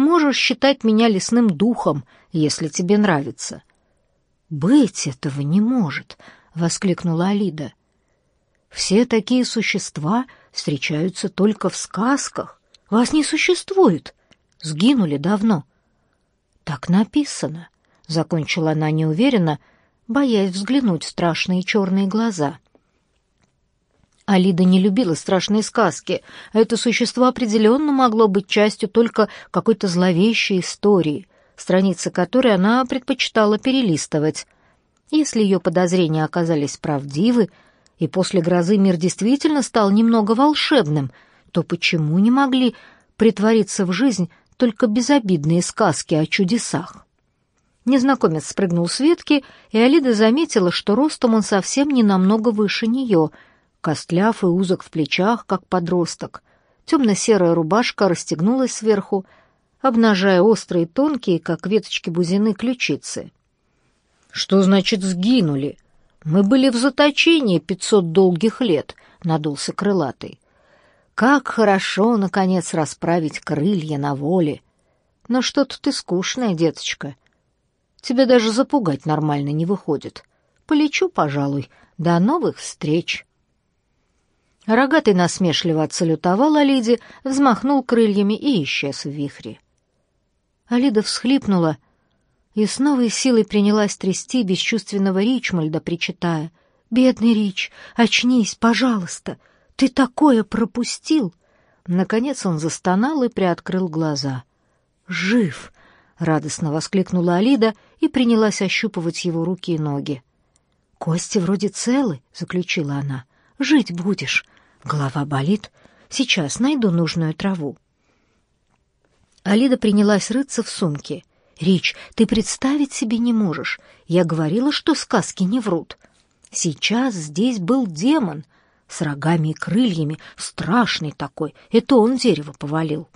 Можешь считать меня лесным духом, если тебе нравится». «Быть этого не может», — воскликнула Алида. «Все такие существа встречаются только в сказках. Вас не существует. Сгинули давно». «Так написано», — закончила она неуверенно, боясь взглянуть в страшные черные глаза. Алида не любила страшные сказки, а это существо определенно могло быть частью только какой-то зловещей истории, страницы которой она предпочитала перелистывать. Если ее подозрения оказались правдивы, и после грозы мир действительно стал немного волшебным, то почему не могли притвориться в жизнь только безобидные сказки о чудесах? Незнакомец спрыгнул с ветки, и Алида заметила, что ростом он совсем не намного выше нее, костляв и узок в плечах, как подросток. Темно-серая рубашка расстегнулась сверху, обнажая острые тонкие, как веточки бузины, ключицы. «Что значит сгинули? Мы были в заточении пятьсот долгих лет», — надулся крылатый. «Как хорошо, наконец, расправить крылья на воле! Но что-то ты скучная, деточка. Тебя даже запугать нормально не выходит. Полечу, пожалуй. До новых встреч!» Рогатый насмешливо отсалютовал Алиде, взмахнул крыльями и исчез в вихре. Алида всхлипнула и с новой силой принялась трясти бесчувственного Ричмальда, причитая. «Бедный Рич, очнись, пожалуйста! Ты такое пропустил!» Наконец он застонал и приоткрыл глаза. «Жив!» — радостно воскликнула Алида и принялась ощупывать его руки и ноги. «Кости вроде целы», — заключила она. «Жить будешь. Голова болит. Сейчас найду нужную траву». Алида принялась рыться в сумке. «Рич, ты представить себе не можешь. Я говорила, что сказки не врут. Сейчас здесь был демон с рогами и крыльями, страшный такой. Это он дерево повалил».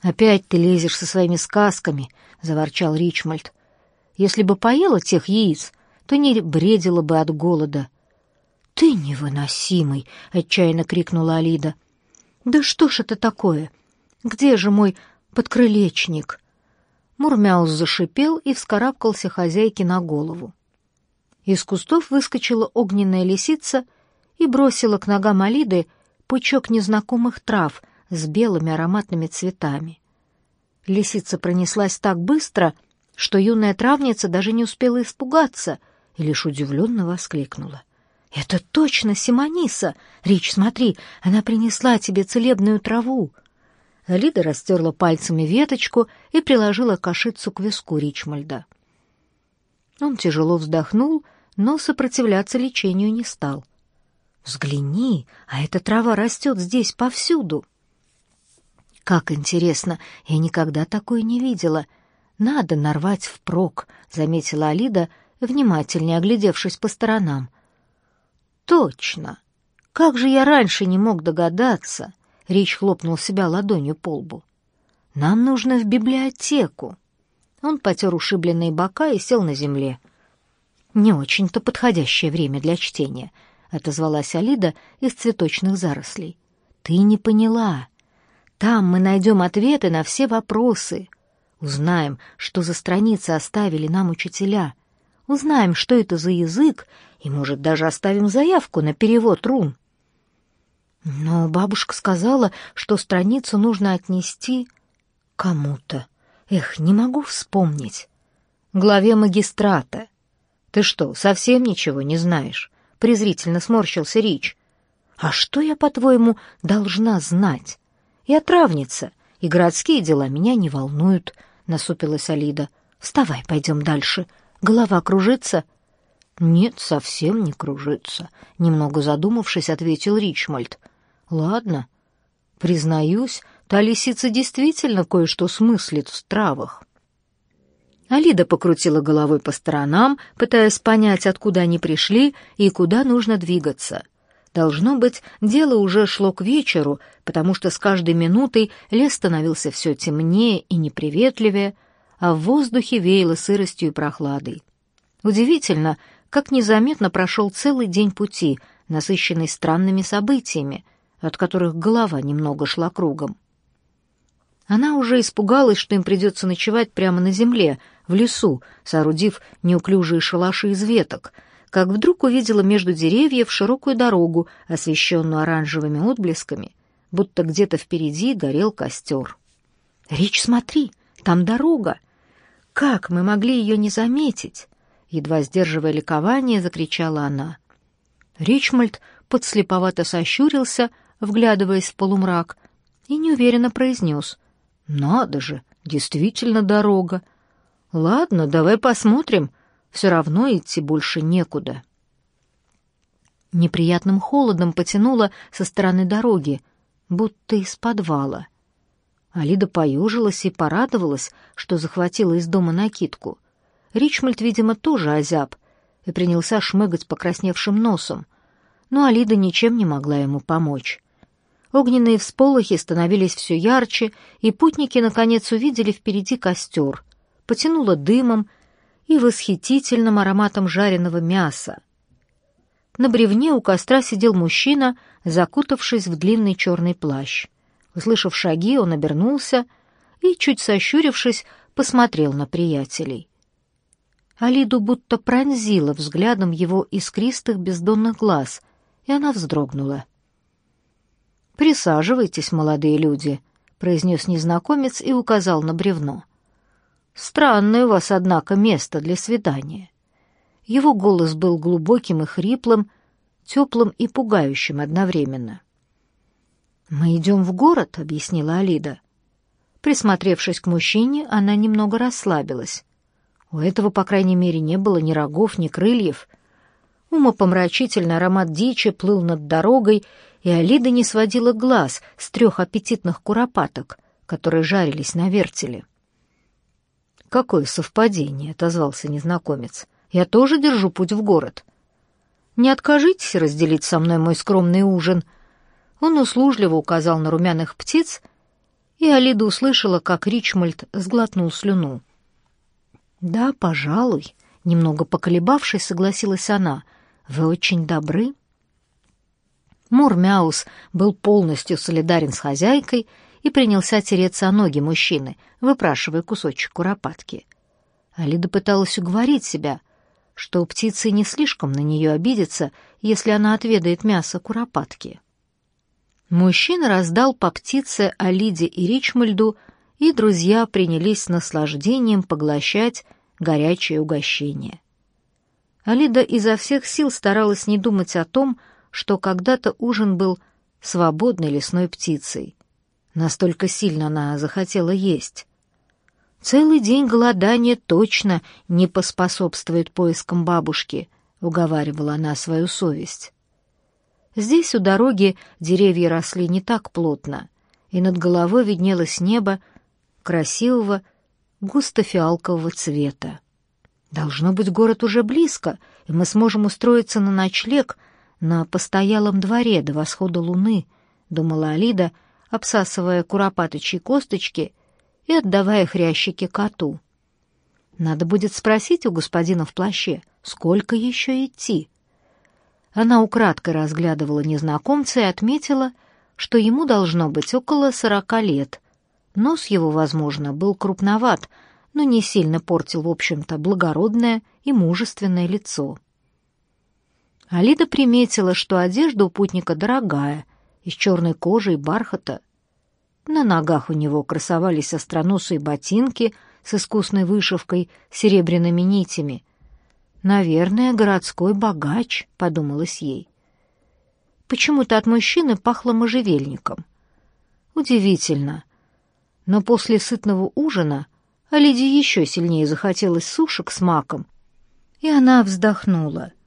«Опять ты лезешь со своими сказками», — заворчал Ричмольд. «Если бы поела тех яиц, то не бредила бы от голода». «Ты невыносимый!» — отчаянно крикнула Алида. «Да что ж это такое? Где же мой подкрылечник!» Мурмяус зашипел и вскарабкался хозяйке на голову. Из кустов выскочила огненная лисица и бросила к ногам Алиды пучок незнакомых трав с белыми ароматными цветами. Лисица пронеслась так быстро, что юная травница даже не успела испугаться и лишь удивленно воскликнула. «Это точно Симониса! Рич, смотри, она принесла тебе целебную траву!» Лида растерла пальцами веточку и приложила кашицу к виску Ричмальда. Он тяжело вздохнул, но сопротивляться лечению не стал. «Взгляни, а эта трава растет здесь повсюду!» «Как интересно, я никогда такое не видела. Надо нарвать впрок», — заметила Алида, внимательнее оглядевшись по сторонам. «Точно! Как же я раньше не мог догадаться!» Рич хлопнул себя ладонью по лбу. «Нам нужно в библиотеку». Он потер ушибленные бока и сел на земле. «Не очень-то подходящее время для чтения», — отозвалась Алида из цветочных зарослей. «Ты не поняла. Там мы найдем ответы на все вопросы. Узнаем, что за страницы оставили нам учителя. Узнаем, что это за язык, и, может, даже оставим заявку на перевод рун. Но бабушка сказала, что страницу нужно отнести кому-то. Эх, не могу вспомнить. Главе магистрата. Ты что, совсем ничего не знаешь? Презрительно сморщился Рич. А что я, по-твоему, должна знать? Я травница, и городские дела меня не волнуют, насупилась Алида. Вставай, пойдем дальше. Голова кружится. Нет, совсем не кружится, немного задумавшись, ответил Ричмольд. Ладно, признаюсь, та лисица действительно кое-что смыслит в травах. Алида покрутила головой по сторонам, пытаясь понять, откуда они пришли и куда нужно двигаться. Должно быть, дело уже шло к вечеру, потому что с каждой минутой лес становился все темнее и неприветливее, а в воздухе веяло сыростью и прохладой. Удивительно, как незаметно прошел целый день пути, насыщенный странными событиями, от которых голова немного шла кругом. Она уже испугалась, что им придется ночевать прямо на земле, в лесу, соорудив неуклюжие шалаши из веток, как вдруг увидела между деревьев широкую дорогу, освещенную оранжевыми отблесками, будто где-то впереди горел костер. «Рич, смотри, там дорога! Как мы могли ее не заметить?» Едва сдерживая ликование, закричала она. Ричмольд подслеповато сощурился, вглядываясь в полумрак, и неуверенно произнес — надо же, действительно дорога. Ладно, давай посмотрим. Все равно идти больше некуда. Неприятным холодом потянуло со стороны дороги, будто из подвала. Алида поежилась и порадовалась, что захватила из дома накидку. Ричмольд, видимо, тоже озяб и принялся шмыгать покрасневшим носом, но Алида ничем не могла ему помочь. Огненные всполохи становились все ярче, и путники, наконец, увидели впереди костер. Потянуло дымом и восхитительным ароматом жареного мяса. На бревне у костра сидел мужчина, закутавшись в длинный черный плащ. Услышав шаги, он обернулся и, чуть сощурившись, посмотрел на приятелей. Алиду будто пронзило взглядом его искристых бездонных глаз, и она вздрогнула. «Присаживайтесь, молодые люди», — произнес незнакомец и указал на бревно. «Странное у вас, однако, место для свидания». Его голос был глубоким и хриплым, теплым и пугающим одновременно. «Мы идем в город», — объяснила Алида. Присмотревшись к мужчине, она немного расслабилась. У этого, по крайней мере, не было ни рогов, ни крыльев. Умопомрачительный аромат дичи плыл над дорогой, и Алида не сводила глаз с трех аппетитных куропаток, которые жарились на вертеле. «Какое совпадение!» — отозвался незнакомец. «Я тоже держу путь в город. Не откажитесь разделить со мной мой скромный ужин». Он услужливо указал на румяных птиц, и Алида услышала, как Ричмольд сглотнул слюну. «Да, пожалуй», — немного поколебавшись, согласилась она. «Вы очень добры». Мурмяус был полностью солидарен с хозяйкой и принялся тереться о ноги мужчины, выпрашивая кусочек куропатки. Алида пыталась уговорить себя, что птицы не слишком на нее обидятся, если она отведает мясо куропатки. Мужчина раздал по птице Алиде и Ричмальду, и друзья принялись с наслаждением поглощать горячее угощение. Алида изо всех сил старалась не думать о том, что когда-то ужин был свободной лесной птицей. Настолько сильно она захотела есть. Целый день голодания точно не поспособствует поискам бабушки, уговаривала она свою совесть. Здесь у дороги деревья росли не так плотно, и над головой виднелось небо красивого густо-фиалкового цвета. Должно быть, город уже близко, и мы сможем устроиться на ночлег на постоялом дворе до восхода луны, думала Алида, обсасывая куропаточьи косточки и отдавая хрящики коту. Надо будет спросить у господина в плаще, сколько еще идти. Она украдкой разглядывала незнакомца и отметила, что ему должно быть около сорока лет. Нос его, возможно, был крупноват, но не сильно портил, в общем-то, благородное и мужественное лицо. Алида приметила, что одежда у путника дорогая, из черной кожи и бархата. На ногах у него красовались остроносые ботинки с искусной вышивкой, серебряными нитями. «Наверное, городской богач», — подумалось ей. Почему-то от мужчины пахло можжевельником. Удивительно. Но после сытного ужина Алиде еще сильнее захотелось сушек с маком, и она вздохнула —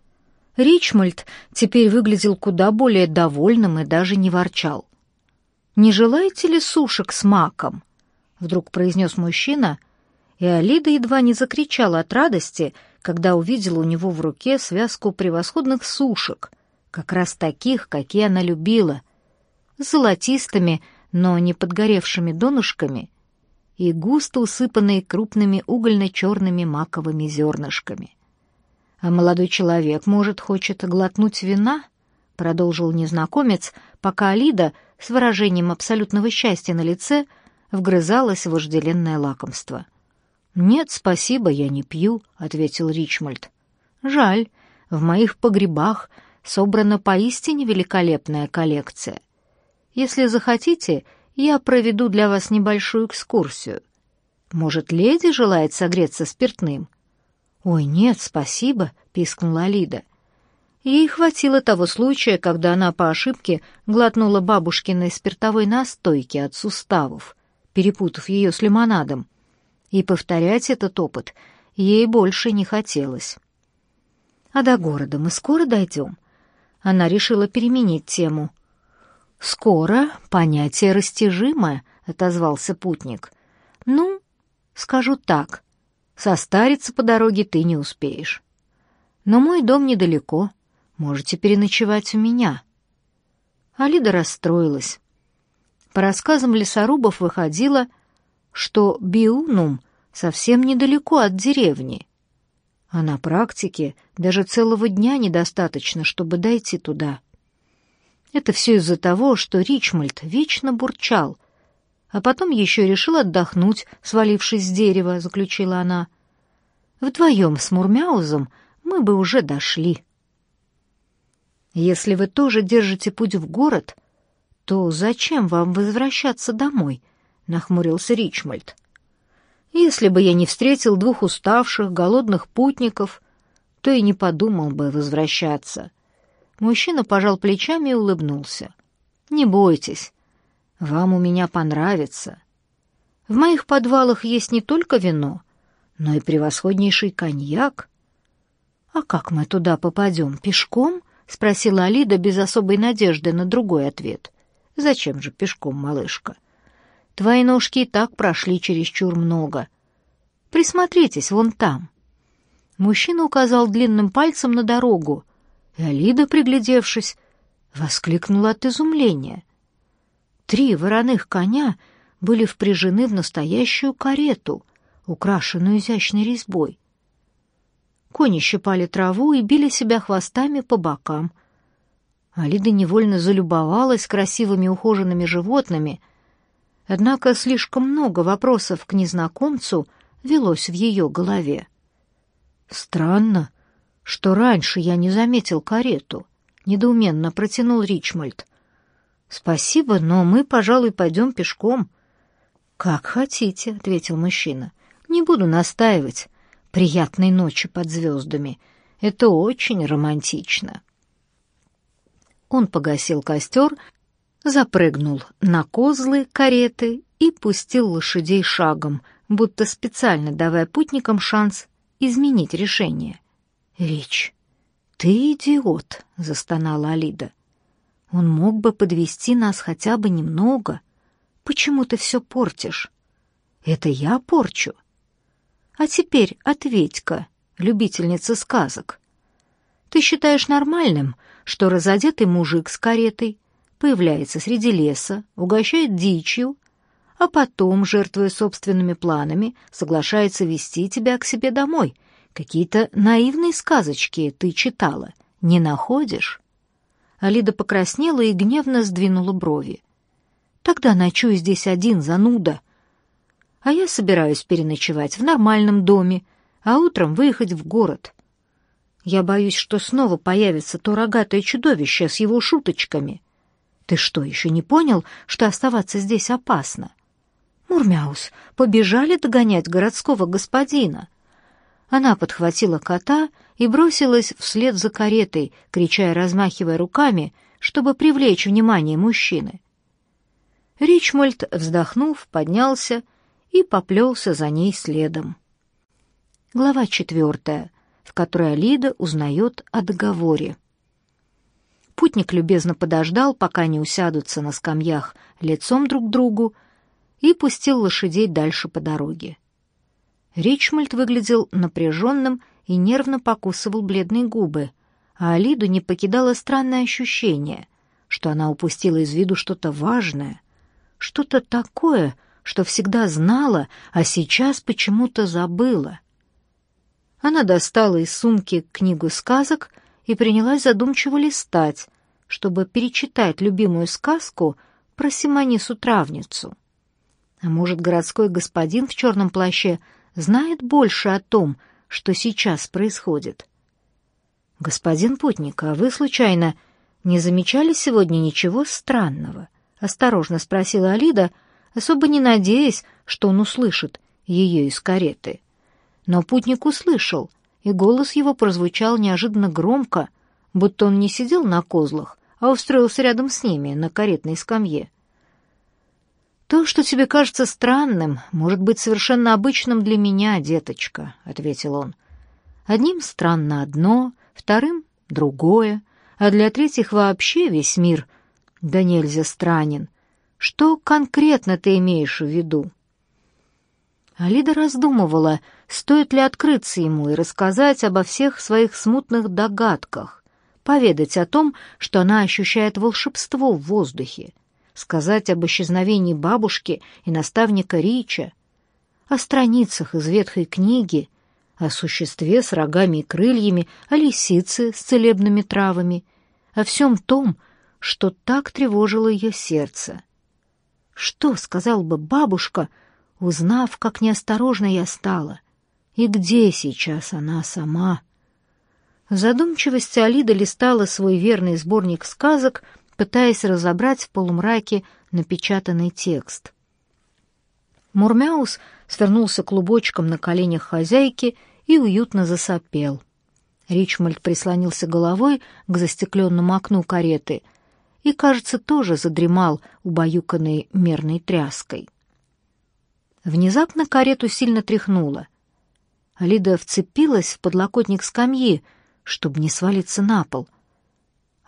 Ричмольд теперь выглядел куда более довольным и даже не ворчал. «Не желаете ли сушек с маком?» — вдруг произнес мужчина, и Алида едва не закричала от радости, когда увидела у него в руке связку превосходных сушек, как раз таких, какие она любила, с золотистыми, но не подгоревшими донышками и густо усыпанные крупными угольно-черными маковыми зернышками. «А молодой человек, может, хочет глотнуть вина?» — продолжил незнакомец, пока Алида с выражением абсолютного счастья на лице вгрызалась в вожделенное лакомство. «Нет, спасибо, я не пью», — ответил Ричмольд. «Жаль, в моих погребах собрана поистине великолепная коллекция. Если захотите, я проведу для вас небольшую экскурсию. Может, леди желает согреться спиртным?» «Ой, нет, спасибо», — пискнула Алида. Ей хватило того случая, когда она по ошибке глотнула бабушкиной спиртовой настойки от суставов, перепутав ее с лимонадом. И повторять этот опыт ей больше не хотелось. «А до города мы скоро дойдем?» Она решила переменить тему. «Скоро понятие растяжимое», — отозвался путник. «Ну, скажу так, состариться по дороге ты не успеешь. Но мой дом недалеко, Можете переночевать у меня». Алида расстроилась. По рассказам лесорубов выходило, что Биунум совсем недалеко от деревни, а на практике даже целого дня недостаточно, чтобы дойти туда. Это все из-за того, что Ричмольд вечно бурчал, а потом еще решил отдохнуть, свалившись с дерева, заключила она. Вдвоем с Мурмяузом мы бы уже дошли. Если вы тоже держите путь в город, то зачем вам возвращаться домой? нахмурился Ричмольд. Если бы я не встретил двух уставших, голодных путников, то и не подумал бы возвращаться. Мужчина пожал плечами и улыбнулся. Не бойтесь, вам у меня понравится. В моих подвалах есть не только вино, но и превосходнейший коньяк. А как мы туда попадем? Пешком? — спросила Алида без особой надежды на другой ответ. «Зачем же пешком, малышка? Твои ножки и так прошли чересчур много. Присмотритесь вон там». Мужчина указал длинным пальцем на дорогу, Алида, приглядевшись, воскликнула от изумления. Три вороных коня были впряжены в настоящую карету, украшенную изящной резьбой. Кони щипали траву и били себя хвостами по бокам. Алида невольно залюбовалась красивыми ухоженными животными, однако слишком много вопросов к незнакомцу велось в ее голове. «Странно, что раньше я не заметил карету», — недоуменно протянул Ричмольд. «Спасибо, но мы, пожалуй, пойдем пешком». «Как хотите», — ответил мужчина. «Не буду настаивать приятной ночи под звездами. Это очень романтично. Он погасил костер, запрыгнул на козлы кареты и пустил лошадей шагом, будто специально давая путникам шанс изменить решение. «Рич, ты идиот!» — застонала Алида. «Он мог бы подвести нас хотя бы немного. Почему ты все портишь?» «Это я порчу?» А теперь ответь-ка, любительница сказок. Ты считаешь нормальным, что разодетый мужик с каретой появляется среди леса, угощает дичью, а потом, жертвуя собственными планами, соглашается вести тебя к себе домой? Какие-то наивные сказочки ты читала, не находишь?» Алида покраснела и гневно сдвинула брови. «Тогда ночуй здесь один, зануда», а я собираюсь переночевать в нормальном доме, а утром выехать в город. Я боюсь, что снова появится то рогатое чудовище с его шуточками. Ты что, еще не понял, что оставаться здесь опасно? Мурмяус, побежали догонять городского господина. Она подхватила кота и бросилась вслед за каретой, крича и размахивая руками, чтобы привлечь внимание мужчины. Ричмольд, вздохнув, поднялся и поплелся за ней следом. Глава четвертая, в которой Алида узнает о договоре. Путник любезно подождал, пока не усядутся на скамьях лицом друг к другу, и пустил лошадей дальше по дороге. Ричмольд выглядел напряженным и нервно покусывал бледные губы, а Алиду не покидало странное ощущение, что она упустила из виду что-то важное, что-то такое, что всегда знала, а сейчас почему-то забыла. Она достала из сумки книгу сказок и принялась задумчиво листать, чтобы перечитать любимую сказку про Симонису Травницу. А может, городской господин в черном плаще знает больше о том, что сейчас происходит? «Господин Путник, а вы, случайно, не замечали сегодня ничего странного?» — осторожно спросила Алида, особо не надеясь, что он услышит ее из кареты. Но путник услышал, и голос его прозвучал неожиданно громко, будто он не сидел на козлах, а устроился рядом с ними на каретной скамье. «То, что тебе кажется странным, может быть совершенно обычным для меня, деточка», — ответил он. «Одним странно одно, вторым — другое, а для третьих вообще весь мир да нельзя странен. Что конкретно ты имеешь в виду?» Алида раздумывала, стоит ли открыться ему и рассказать обо всех своих смутных догадках, поведать о том, что она ощущает волшебство в воздухе, сказать об исчезновении бабушки и наставника Рича, о страницах из ветхой книги, о существе с рогами и крыльями, о лисице с целебными травами, о всем том, что так тревожило ее сердце. Что сказал бы бабушка, узнав, как неосторожно я стала, и где сейчас она сама? В задумчивости Алида листала свой верный сборник сказок, пытаясь разобрать в полумраке напечатанный текст. Мурмяус свернулся клубочком на коленях хозяйки и уютно засопел. Ричмольд прислонился головой к застекленному окну кареты и, кажется, тоже задремал, убаюканный мерной тряской. Внезапно карету сильно тряхнуло. Алида вцепилась в подлокотник скамьи, чтобы не свалиться на пол.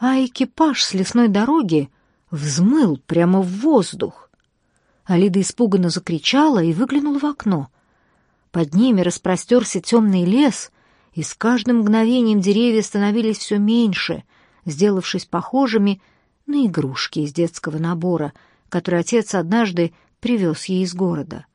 А экипаж с лесной дороги взмыл прямо в воздух. Алида испуганно закричала и выглянула в окно. Под ними распростерся темный лес, и с каждым мгновением деревья становились все меньше, сделавшись похожими на игрушки из детского набора, который отец однажды привез ей из города.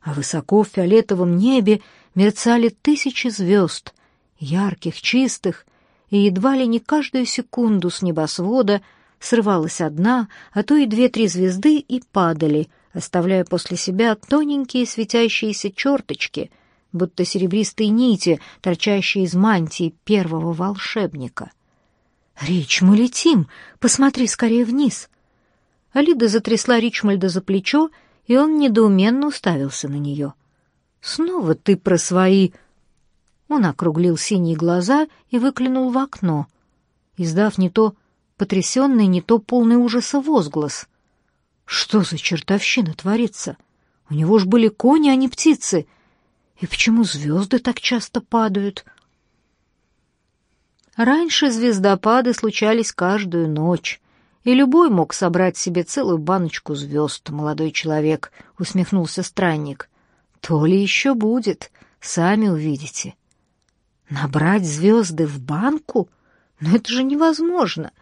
А высоко в фиолетовом небе мерцали тысячи звезд, ярких, чистых, и едва ли не каждую секунду с небосвода срывалась одна, а то и две-три звезды и падали — оставляя после себя тоненькие светящиеся черточки, будто серебристые нити, торчащие из мантии первого волшебника. «Рич, мы летим! Посмотри скорее вниз!» Алида затрясла Ричмальда за плечо, и он недоуменно уставился на нее. «Снова ты про свои...» Он округлил синие глаза и выглянул в окно, издав не то потрясенный, не то полный ужаса возглас. Что за чертовщина творится? У него ж были кони, а не птицы. И почему звезды так часто падают? Раньше звездопады случались каждую ночь, и любой мог собрать себе целую баночку звезд, молодой человек, — усмехнулся странник. То ли еще будет, сами увидите. Набрать звезды в банку? Но это же невозможно.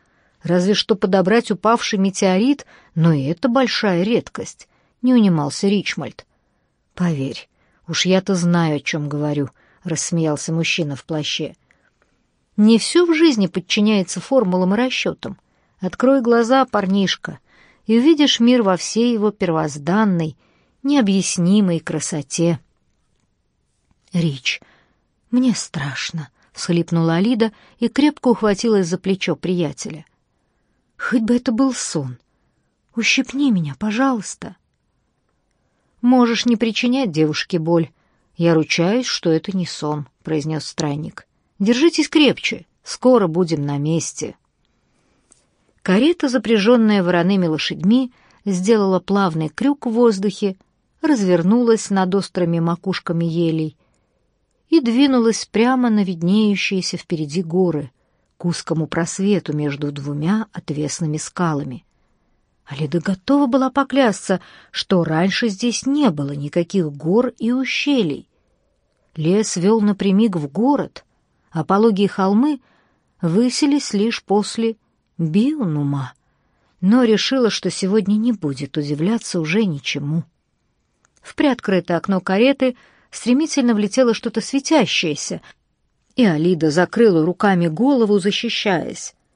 Разве что подобрать упавший метеорит, но и это большая редкость, — не унимался Ричмольд. — Поверь, уж я-то знаю, о чем говорю, — рассмеялся мужчина в плаще. — Не все в жизни подчиняется формулам и расчетам. Открой глаза, парнишка, и увидишь мир во всей его первозданной, необъяснимой красоте. — Рич, мне страшно, — всхлипнула Алида и крепко ухватилась за плечо приятеля. — Хоть бы это был сон. Ущипни меня, пожалуйста. Можешь не причинять девушке боль. Я ручаюсь, что это не сон, произнес странник. Держитесь крепче, скоро будем на месте. Карета, запряженная вороными лошадьми, сделала плавный крюк в воздухе, развернулась над острыми макушками елей и двинулась прямо на виднеющиеся впереди горы, к узкому просвету между двумя отвесными скалами. Алида готова была поклясться, что раньше здесь не было никаких гор и ущелий. Лес вел напрямик в город, а пологие холмы выселись лишь после Биунума, но решила, что сегодня не будет удивляться уже ничему. В приоткрытое окно кареты стремительно влетело что-то светящееся, и Алида закрыла руками голову, защищаясь.